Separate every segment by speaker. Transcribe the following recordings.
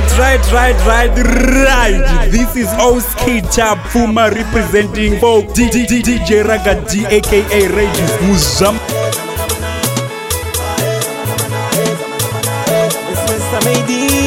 Speaker 1: right, right, right, right, right. This is Oskita Puma representing for DJ Raga D, aka Regis Muzam.
Speaker 2: It's Mr. Maybe.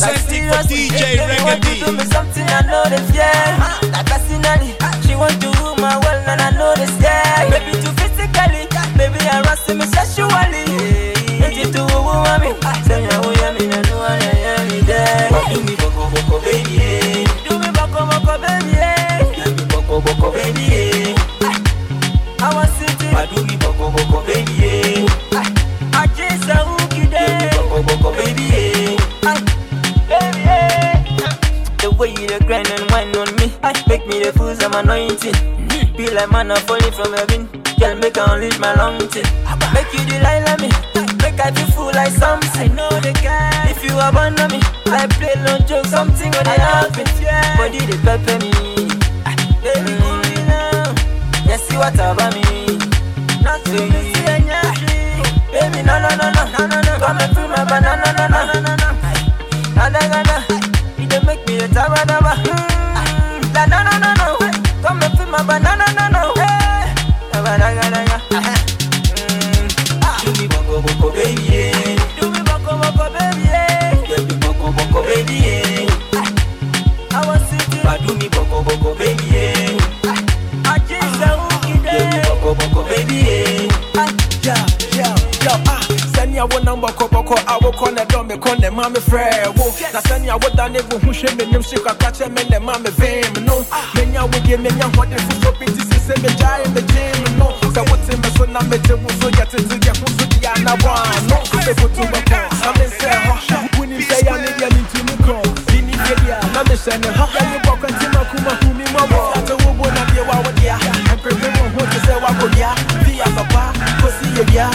Speaker 1: Representing for DJ
Speaker 2: Reggae do me something I notice, yeah. Like personally, she want to rule my world and I notice, yeah. Maybe too physically, maybe harassing me sexually.
Speaker 3: anointing. Mm. Be like man, I'm falling from heaven. Girl, make I unleash my long longing. Make you delight like me. Make I feel full like something. I know the guy. If you abandon me, I play no joke. Something gonna happen. Yeah. Body they pepper me. I, baby, cool me now. You see what about me? Not to you. Baby, no, no, no, no, no, no, no. Come banana ma me frɛ wo na sɛnea woda ne wohohwɛ m'anim so kaka kyɛ me nɛ ma me
Speaker 4: vem no menya wodie menya hɔde foforɔ bi nti si sɛ megyae megyem no sɛ wote me so na megye wo so yɛ tete yɛ ho so deɛ anawaa no mɛkoto bɛkɔ na mensɛ hɔ wonim sɛ yɛ medeɛ ne ntumi kɔ bini fɛdeɛ na mehyɛ ne hɔ yɛne bɔkɔ nti makoma humi mɔbɔ ate wobo na deɛ wa wodea ɛnkrɛpɛ wɔ ho te sɛ wakɔbia fia papa
Speaker 5: kɔsi yɛbia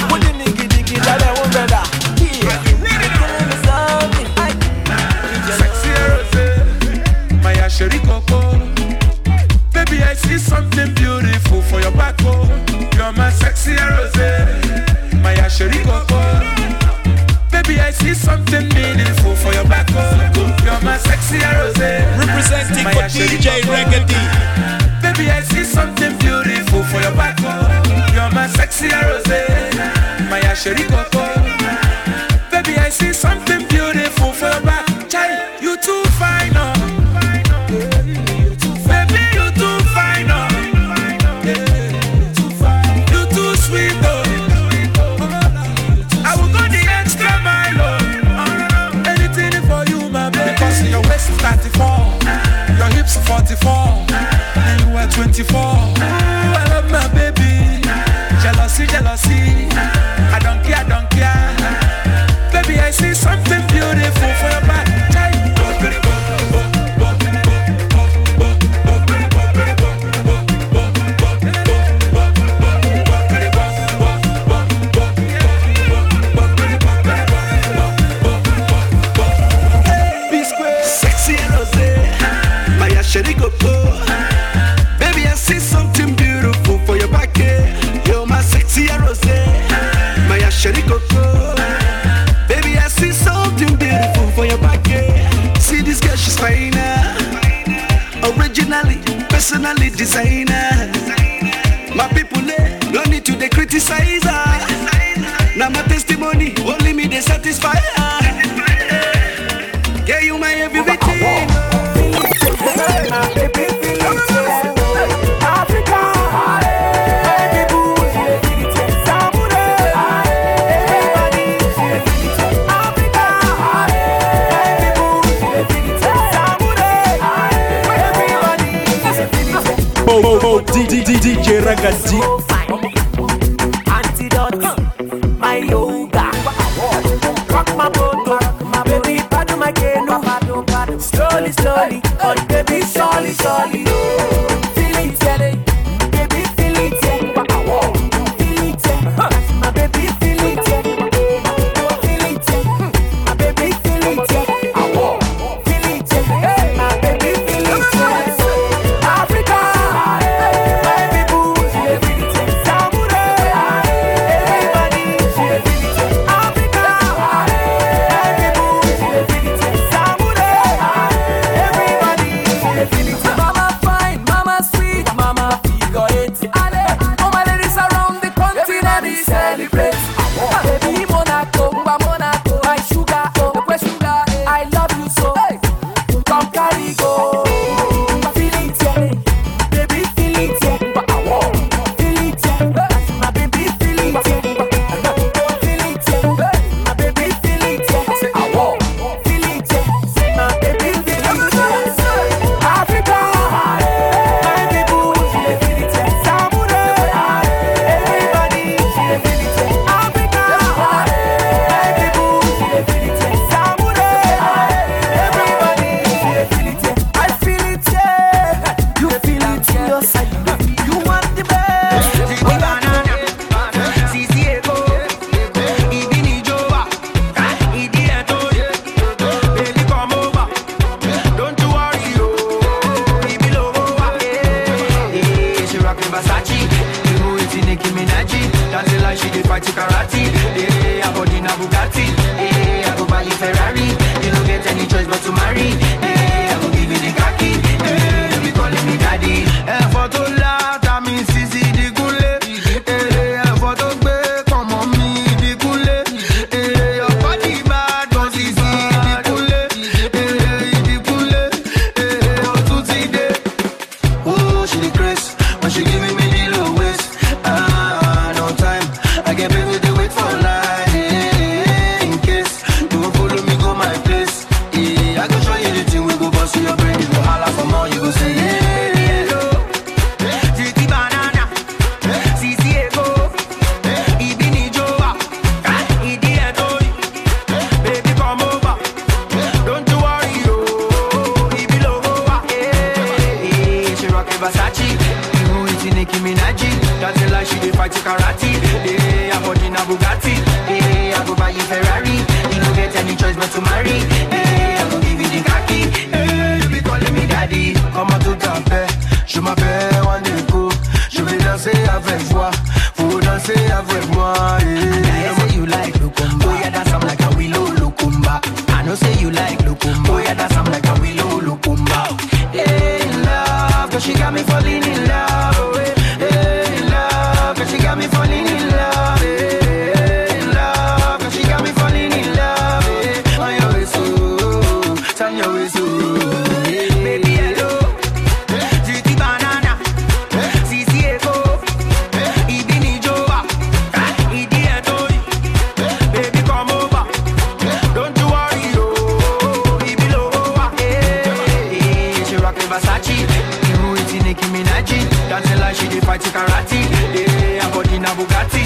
Speaker 5: fight you karate. Yeah, I'm body na Bugatti.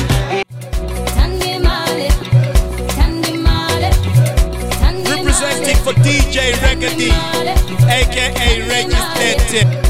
Speaker 2: Representing for DJ Reggae, aka Registered.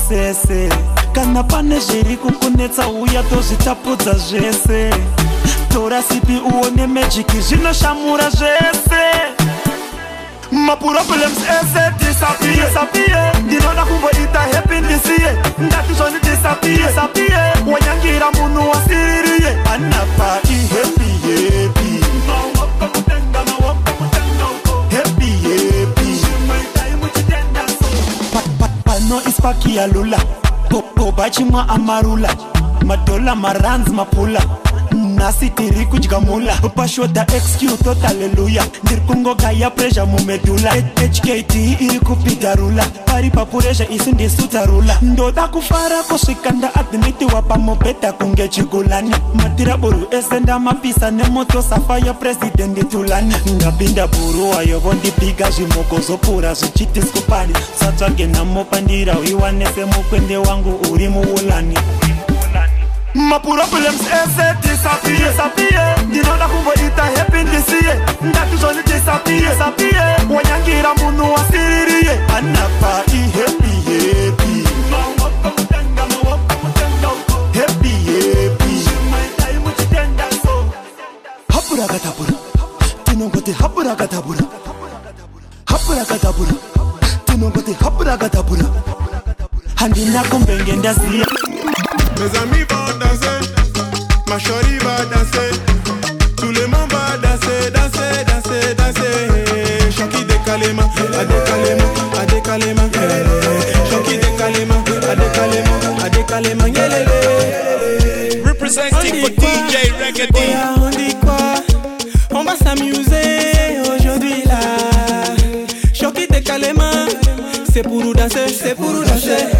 Speaker 6: musese kana pane zviri kukunetsa uya tozvitapudza zvese. Tora sipi uone mejiki zvinoshamura zvese.
Speaker 7: Mapuroblams ese disapie ndinoda kungoita hepi ndisiye. Ndati zvoni disapie wanyangira munhu
Speaker 6: wasiririye anapati ya lula boba chimwa amarula. Madola maranzi mapula nhasi tiri kudya mula. Pashoda exq tot aleluya ndiri kungogaya puresha mumedula. Hkt iri kupidharula pari papuresha isi ndisutarula ndoda kufara kusvika ndaadhimitiwa pamubhedha kunge chigulani matiraburwu ese ndamapisa nemoto safa yapurezidendi tulani ndapinda buruwa yovondibhiga zvimoko zvopura zvichitiskupani satsvage namo pandirawiwa nesemukwende wangu uri muulani
Speaker 7: mapura problems ese disappear disappear ndinoda kungoita happy ndisiye. Ndakizvoni disappear disappear wanyangira munhu wasiririye
Speaker 6: anapa ihappy happy happy. Happy
Speaker 8: hapura katapura tinongoti hapura katapura hapura katapura tinongoti hapura katapura
Speaker 6: handina kumbenge ndaziya
Speaker 9: Mes amis vont danser, ma chérie va danser. Tout le monde va danser, danser, danser, danser. Chaki de Kalema, à des à des Kalema. Chaki à des Kalema, à des
Speaker 10: Representing for DJ Reggae. Oh
Speaker 11: on dit quoi? On va s'amuser aujourd'hui là. Chaki de c'est pour nous danser, c'est pour nous danser.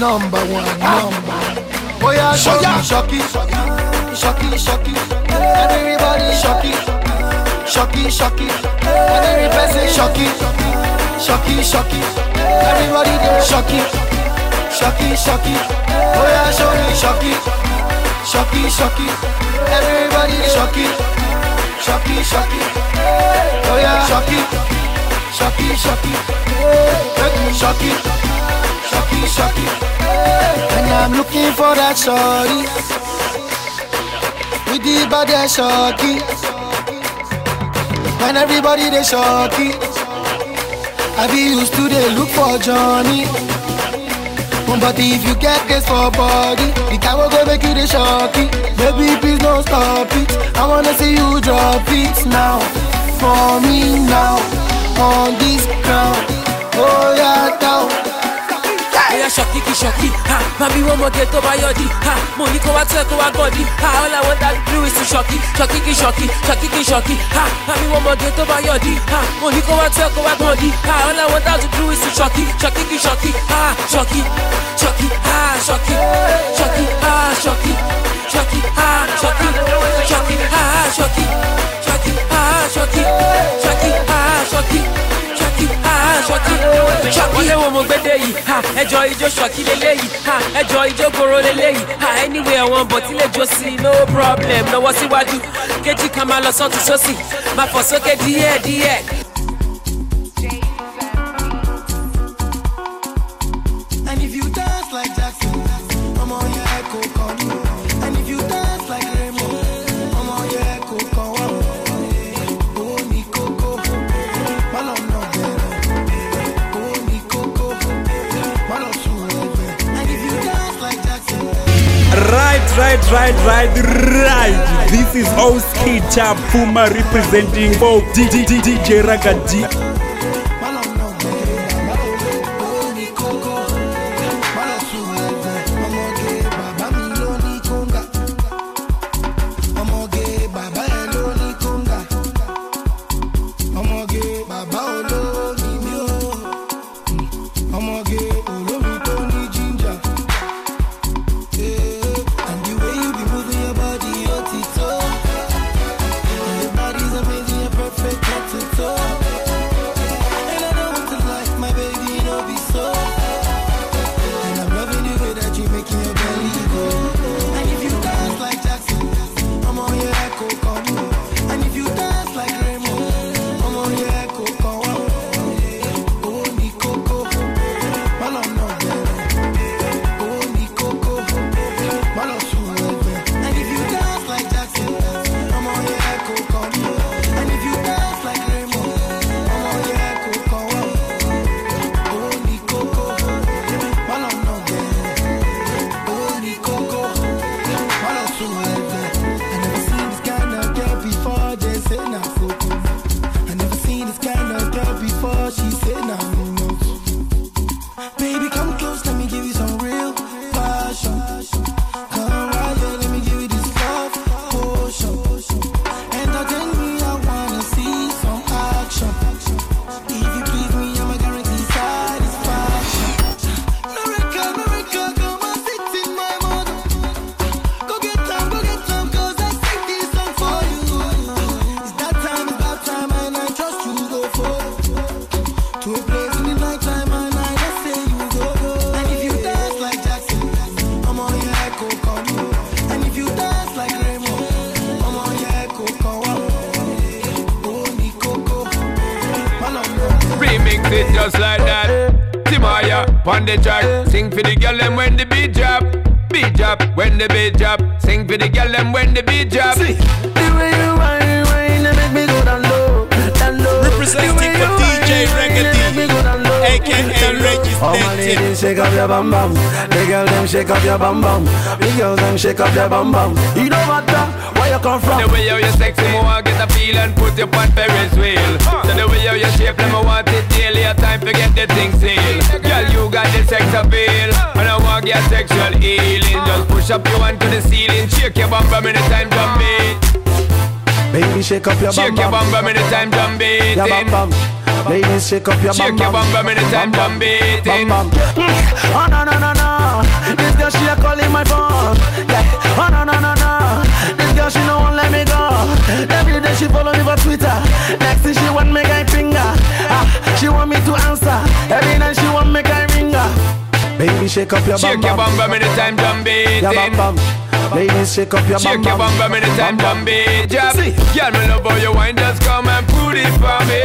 Speaker 12: Number one, number. Oh yeah, shocky, shocky, shocky, shocky. Everybody shocky, shocky, shocky. And every person shocky, shocky, shocky. Everybody there shocky, shocky, shocky. Oh yeah, shocky, shocky, shocky, shocky. Everybody shocky, shocky, shocky. Oh yeah, shocky, shocky, shocky. Shocky, shocky, shocky. And I'm looking for that shorty with the body shocky. When everybody they shocky, I be used to they look for Johnny. But if you get this for body, the guy will go make you the shocky. Baby, please don't stop it. I wanna see you drop it now. For me now, on this ground. Oh yeah, down.
Speaker 1: Oya ṣọ̀kì kì ṣọ̀kì, ha, mami wọ́n mọ̀gẹ́ tó bá yọ̀dí, ha, mo ní kó wá tẹ́ kó wá ha, all I want that do is to ṣọ̀kì, ṣọ̀kì kì ṣọ̀kì, ṣọ̀kì kì ṣọ̀kì, ha, mami wọ́n mọ̀gẹ́ tó bá yọ̀dí, ha, mo ní kó wá tẹ́ kó wá ha, all I want that do is to ṣọ̀kì, ṣọ̀kì kì ṣọ̀kì, ha, ṣọ̀kì, ṣọ̀kì, ha, ṣọ̀kì, ṣọ̀kì, ha, ṣọ̀kì, ṣọ̀kì, ha, ṣọ̀kì, ṣọ̀kì, ha, ṣọ̀kì, ṣọ̀kì, ha, ṣọ̀kì, ṣọ̀kì, ha, ṣọ́kì ah ṣọ́kì. ilé wo mo gbédè yìí ha ẹjọ́ ijó ṣọ́kì lélẹ́yìí ha ẹjọ́ ijó gbòòrò lélẹ́yìí ha anyway àwọn bọ̀ tí lè jó sí no problem lọ́wọ́ síwájú kejì kan máa lọ sọ́tún sósì máa fọ̀ sókè díẹ̀.
Speaker 2: Right, right, right, right. This is Oski Chap Puma representing for DJ Ragadi.
Speaker 12: For the
Speaker 13: girl them when the beat drop. See,
Speaker 14: The way you whine, whine, and make me go down low, down low.
Speaker 10: Representing for DJ Reggae aka Regis
Speaker 14: All my ladies shake up your bam bam. The girl them shake up your bam bam. The girls them shake up your bam bam. It don't matter where you come from.
Speaker 13: The way how you sexy, me want get a feel and put you on Ferris wheel. So the way how you shape, them I want it daily. A time to get the thing sealed. Girl, you got the sex appeal, and I want get sexual healing. Just push up you onto the ceiling, shake your bum bum anytime drum beat.
Speaker 14: Baby, Baby, shake up your
Speaker 13: Shake your
Speaker 14: bam.
Speaker 13: bum bum anytime drum beating.
Speaker 14: Yeah, bam bam. Ladies, shake up your
Speaker 13: Shake
Speaker 14: bam
Speaker 13: your
Speaker 14: bam.
Speaker 13: bum bum anytime drum beating.
Speaker 14: Bam bam.
Speaker 12: Oh no no no no, this girl she a calling my phone. Yeah. Oh no no no no, this girl she no won't let me go. Every day she follow me for Twitter. Next thing she want me guy finger. Ah, she want me to answer. Every night she want me guy ring her.
Speaker 14: Baby, shake up your
Speaker 13: shake bum
Speaker 14: your
Speaker 13: bum bum anytime drum beating.
Speaker 14: Your. Eh? Baby, shake up your
Speaker 13: shake bum bum,
Speaker 14: bum
Speaker 13: bum time, drum beat. Drop. Girl, me love how you wine. Just come and put it for me.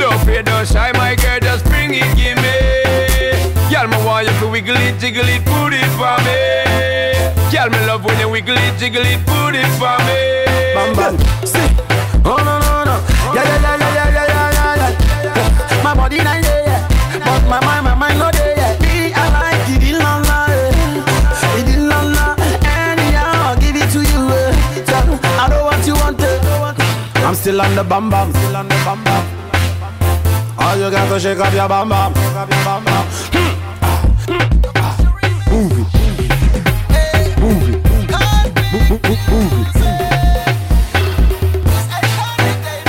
Speaker 13: Don't fear, don't shy, my girl. Just bring it, give me. Girl, me want you to wiggle it, jiggle it, put it for me. Girl, me love when you wiggle it, jiggle it, put it for me.
Speaker 14: Bam bam.
Speaker 12: See. Oh no no no. Yeah yeah yeah yeah yeah yeah yeah. yeah. My body not yeah yeah, but my my my mind not.
Speaker 14: Still on the bam bam. Still on the bam bam. All you got to shake up your bam bam. Shake up your bam bam. Move it. Move it. Move it. Move it.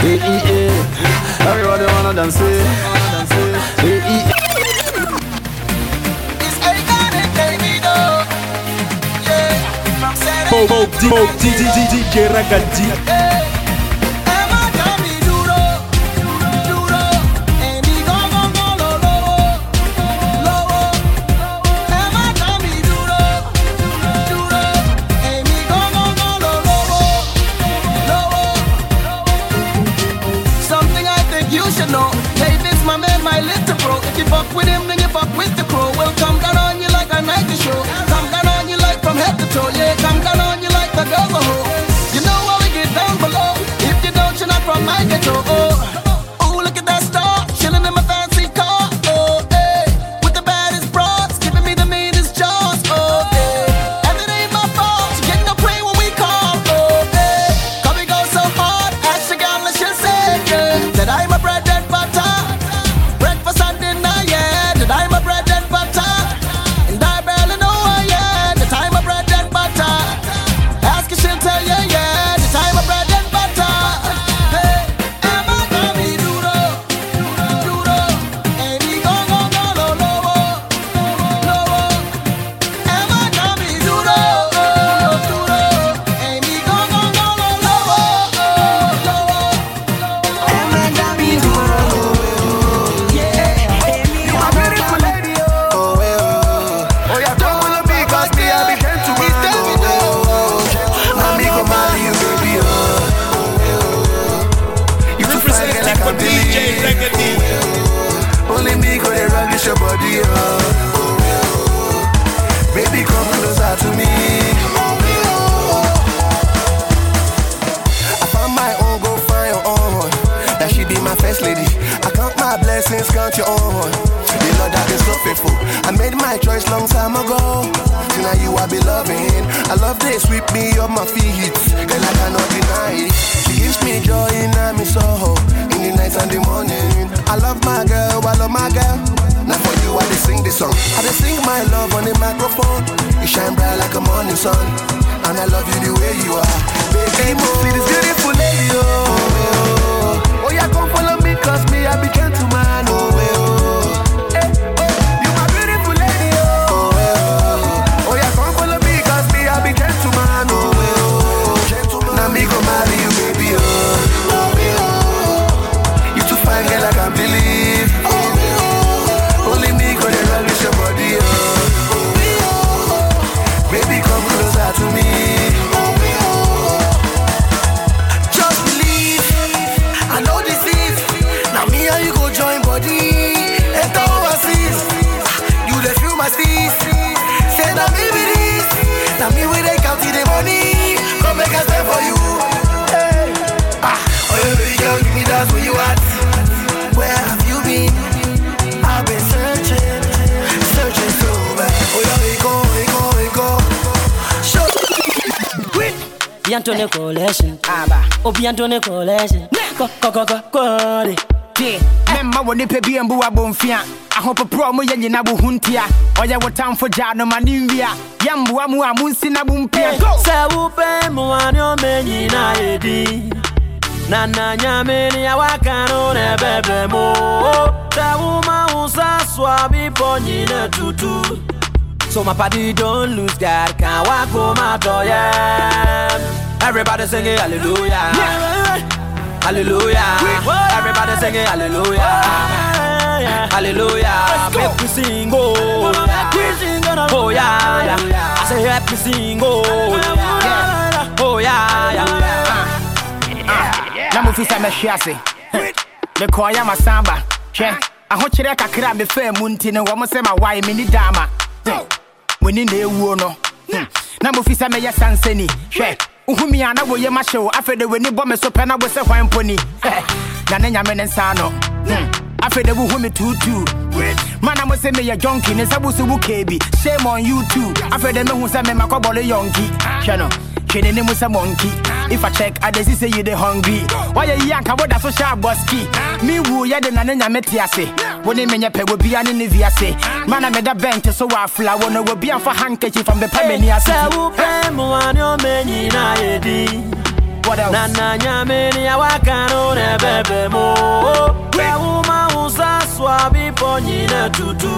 Speaker 12: Hey, hey, hey. Everybody wanna dance it. Hey, hey.
Speaker 1: Bo Bo D Bo D D D DJ Ragazzi.
Speaker 2: Something you know. Hey, this my man, my little bro. If you fuck with him,
Speaker 12: faithful. I made my choice long time ago. So now you I be loving. I love this sweep me up my feet. Girl, I cannot deny it. She gives me joy in my soul. In the night and the morning. I love my girl, I love my girl. Now for you, I just sing this song. I just sing my love on the microphone. You shine bright like a morning sun. And I love you the way you are. Baby. See this beautiful lady, oh. Oh, yeah, come follow me, cause me, I be gentleman,
Speaker 15: Bientôt collection. Aba. Oh bientôt collection. Ko ko ko ko ko. te memma wɔ nipa bi mbu abɔmfia ahopoporɔ mu yɛ nyina wo ho ntia ɔyɛ wo tamfo gyaa no ma ne nwia yɛmboa mu a monsi na bompia
Speaker 3: sɛ wopɛ mmoane ɔmɛnyina yɛdi na na nyame ne awaka no na ɛbɛbrɛ mo. Sɛ woma wo sa soa bepɔ nyina tutu. So my party don't lose God Can't walk home at all, yeah Everybody singing hallelujah. Hallelujah. Everybody singing hallelujah. Hallelujah. Make me sing, oh. Oh yeah, yeah. I say help me sing, oh. Yeah. Oh yeah, yeah.
Speaker 15: Na mofi sɛ mɛhwe ase mekɔɔyɛ masamba. Hwɛ ahokyerɛ kakra a mefaa mu nti no wɔ mo sɛ mawae menni daama w'ani na ɛwuo no Hmm. na mofi sɛ mɛyɛ sansani hwɛ wohumi a na woyɛ mahyɛ wo. Afei de w'ani bɔ me so pɛ na wo sɛ hwan mpo ni na ne nyame ne nsa no Hmm. afei de wohu me tuutuu mana mo sɛ meyɛ jonki ne nsa bo so wo kaa shame on you too. Afei de mehu sɛ memakɔbɔle yɔnki hwɛ no hwɛ ne mu sɛ monkey. If i check i see say you dey hungry. Wayɛ yi anka woda so hyɛ abɔski me wu yɛ de na ne nyame te ase. Wo ne menyɛ pɛ wɔbia ne ne viase mana meda bɛnte so wɔ afla wo no wɔbi amfa handkerchief ambɛpa m'ani ase.
Speaker 3: sɛ wopɛ mmoane ɔmɛnyina yɛdi na na nyame ne awaka no mo. Sɛ woma wo sa soa bepɔ nyina tutu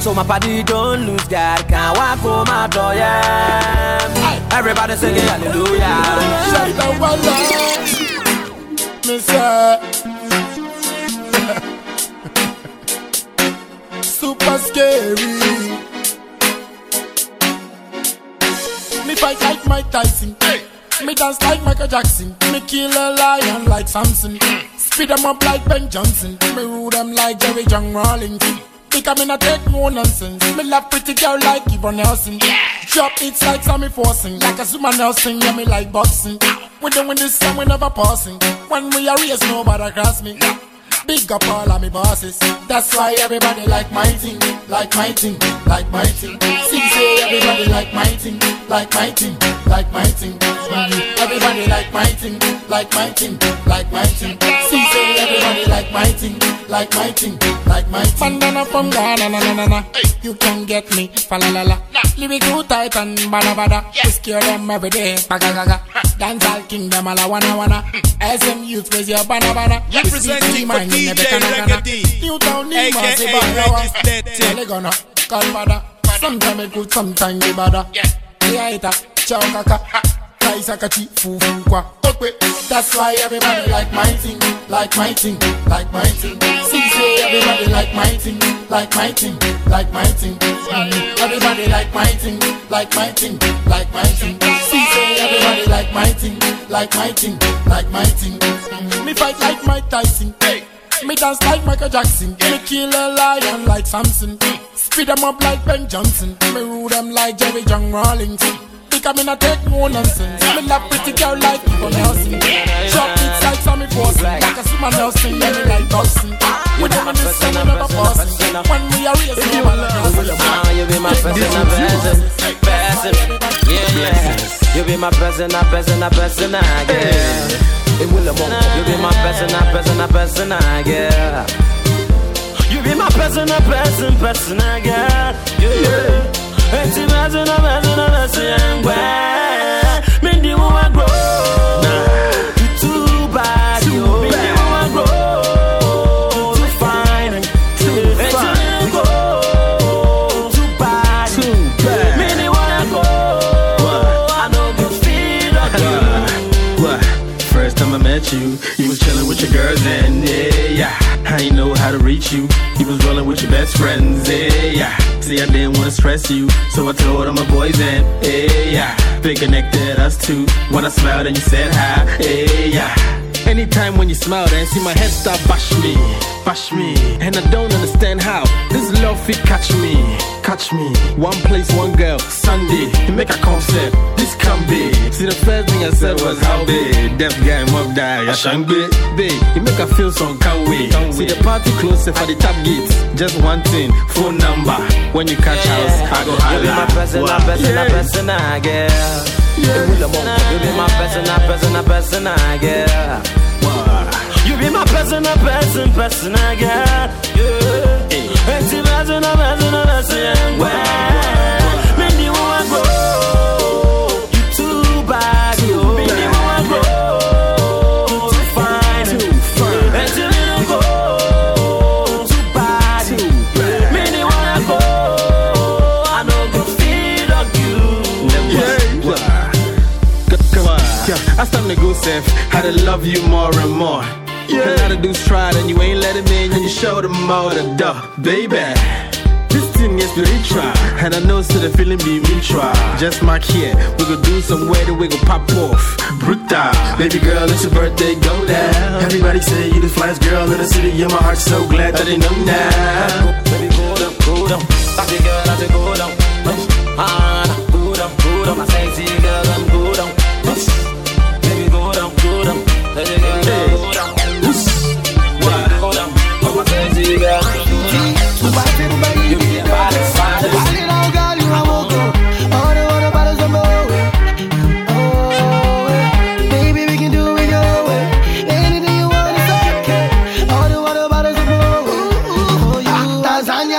Speaker 3: So my party don't lose God Can't walk home my door, yeah Everybody singing hallelujah.
Speaker 16: Shut the one Me say. Super scary. Me fight like Mike Tyson. Me dance like Michael Jackson. Me kill a lion like Samson. Mm. Speed them up like Ben Johnson. Me rule them like Jerry John Rawlings Because me not take no nonsense. Me love pretty girl like Yvonne Nelson. Drop it's like Sammy Forson Like Azumah Nelson, yeah me like boxing. We doing this and we never passing. When we are race nobody cross me. Big up all of me bosses. That's why everybody like my thing Like my thing, like my thing. See say everybody like my thing Like my thing, like my thing Everybody like my thing Like my thing, like my thing See say everybody like my thing Like my thing, like my thing Bandana from Ghana, na na na na. You can get me, fa la la la Lyrical tight and bada bada We scare them every day, baga gaga Dance all kingdom, ala wana wana SM hmm. youth, raise your bana bana
Speaker 10: Representing for DJ Reggae
Speaker 16: Newtown,
Speaker 10: aka Legislative.
Speaker 16: Legona, Calvada Sometimes it good, sometimes it bada Yeah, a chow kaka Kaisa kachi, fufu kwa Okwe That's why everybody like my thing Like my thing, like my thing See say everybody like my thing Like my thing, like my thing Mhm. Everybody like my thing Like my thing, like my thing See say everybody like my thing Like my thing, like my thing Mhm. Me fight like Mike Tyson me dance like Michael Jackson. Me kill a lion like Samson. Speed them up like Ben Johnson. Me rule them like Jerry John Rawlings. Because me not take no nonsense. Me love pretty girl like Yvonne Nelson. Drop beats like Sammy Forson. Like Azumah Nelson, yeah, me like boxing. We and this and we never passing. When we are raising, we
Speaker 3: Ah, you be my person, a person, person. Yeah, yeah. You be my person, a person, a person, yeah. You be my person, a person, a person, yeah. You be my person, a person, person, yeah. Yeah. Grow. You too bad, yo. Me di grow. Too fine, too fine. Too bad, too bad. Me wanna go. I know you feel like you.
Speaker 17: What? First time I met you, you was chilling with your girls and yeah. I ain't know how to reach you. You was rolling with your best friends, yeah, yeah. See, I didn't wanna stress you, so I told all my boys and yeah, yeah. They connected us two. When I smiled and you said hi, eh, yeah, yeah. Anytime when you smile and see my head start bash me, bash me, and I don't understand how this love fit catch me, catch me. One place, one girl, Sunday, you make a concept. This can be. See, the first thing I said was how big. Deaf guy, mob die, I shan't be. Babe, you make her feel some can't wait. See the party closer for the top gates. Just one thing, phone number. When you catch house, I go
Speaker 3: You be my
Speaker 17: holla.
Speaker 3: person, a
Speaker 17: Wow.
Speaker 3: person, a
Speaker 17: Yeah.
Speaker 3: person, I girl. You be my person, a person, a person, I girl. You You be my person, a person, person, I got. Yeah. And you person, a person, a person, well. Me the one grow. You too bad, yo. Me the one grow. You too fine, too fine. And you little go. Too bad, too bad. Me the one go. I know go feed on you.
Speaker 17: Come on. Yeah, I starting to go safe. How to love you more and more. Yeah. A lot of dudes tried and you ain't let them in and you show them all the door, baby. This thing is spiritual, and I know so the feeling be mutual. Just mark here, we go do some way that we go pop off. Brutal, baby girl, it's your birthday, go down. Everybody say you the flyest girl in the city, and my heart's so glad that they know now.
Speaker 3: Baby, go down, go down. Party girl, I say go down.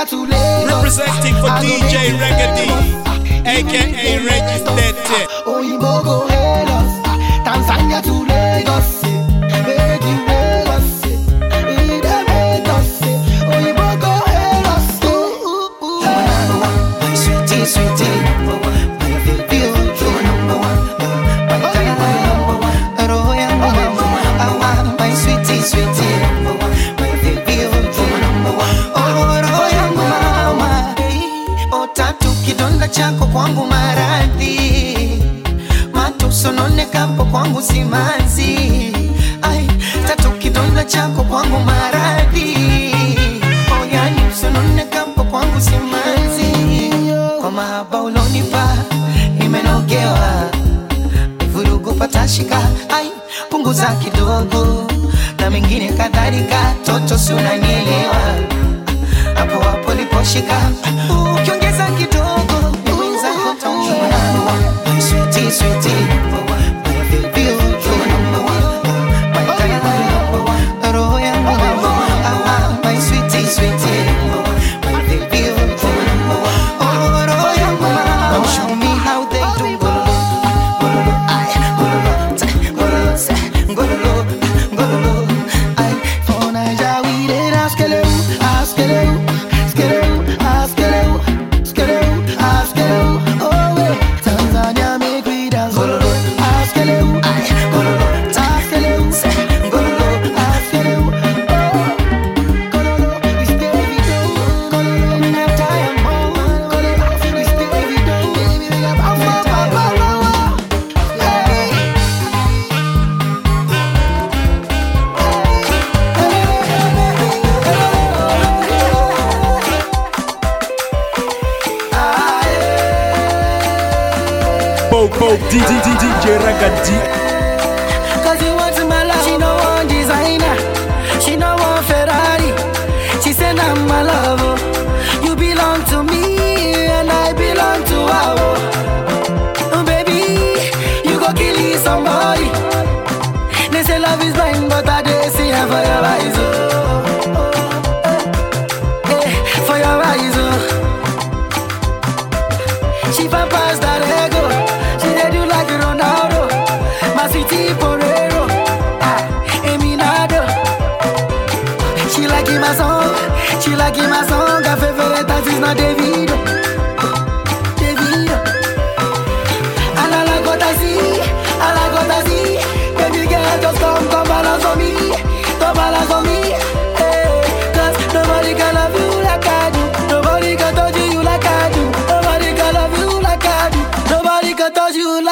Speaker 2: To Lagos.
Speaker 10: Representing for
Speaker 2: I
Speaker 10: DJ Reggae, aka Reggie Steady.
Speaker 2: Oyinbo go hail us. Tanzania to Lagos. Chako kwangu maradhi. Matusononekapo kwangu simanzi. Ai tatu kidonda chako kwangu maradhi. Oyani usononekapo kwangu simanzi. Kwa mahaba ulonipa nimenogewa. Vurugu patashika ai punguza kidogo. Na mengine kadhalika toto si unanielewa. Hapo hapo liposhika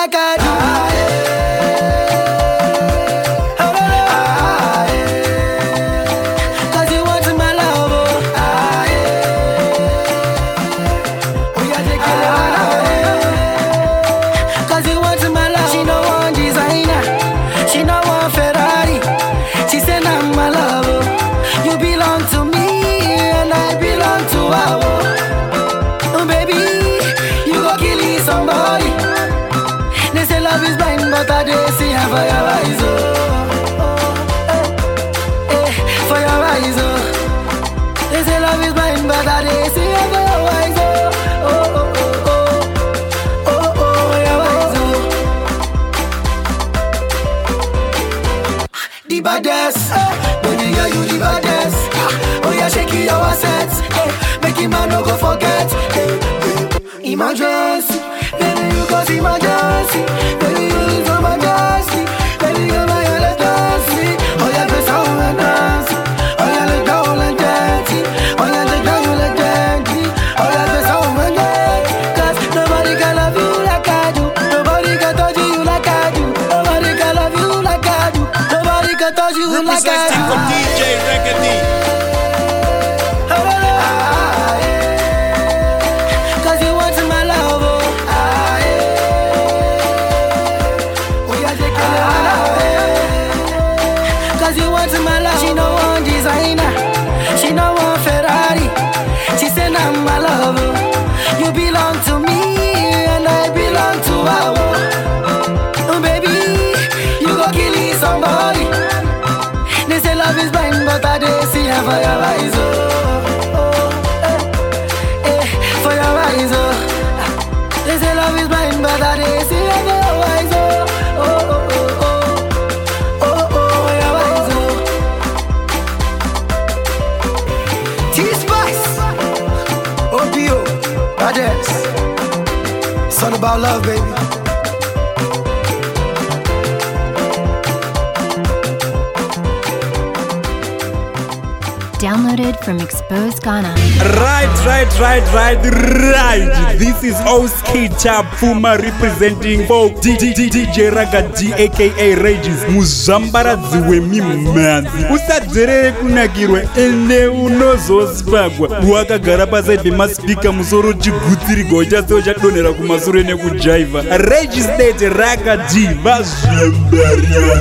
Speaker 2: like I My dress, Baby, you cause emergency. Baby, my about love, baby.
Speaker 18: Downloaded from Exposed Ghana.
Speaker 1: Right, right, right, right, right. This is Oski Cha fuma representing folk dj ragadi aka rages muzvambaradzi wemimhanzi. Usadzerere kunakirwa ende unozosvagwa wakagara pasaidhi maspika musoro uchigutsirigwa uchase uchadonhera kumasure nekujaivha. Rages date rakadi vazvambaradzi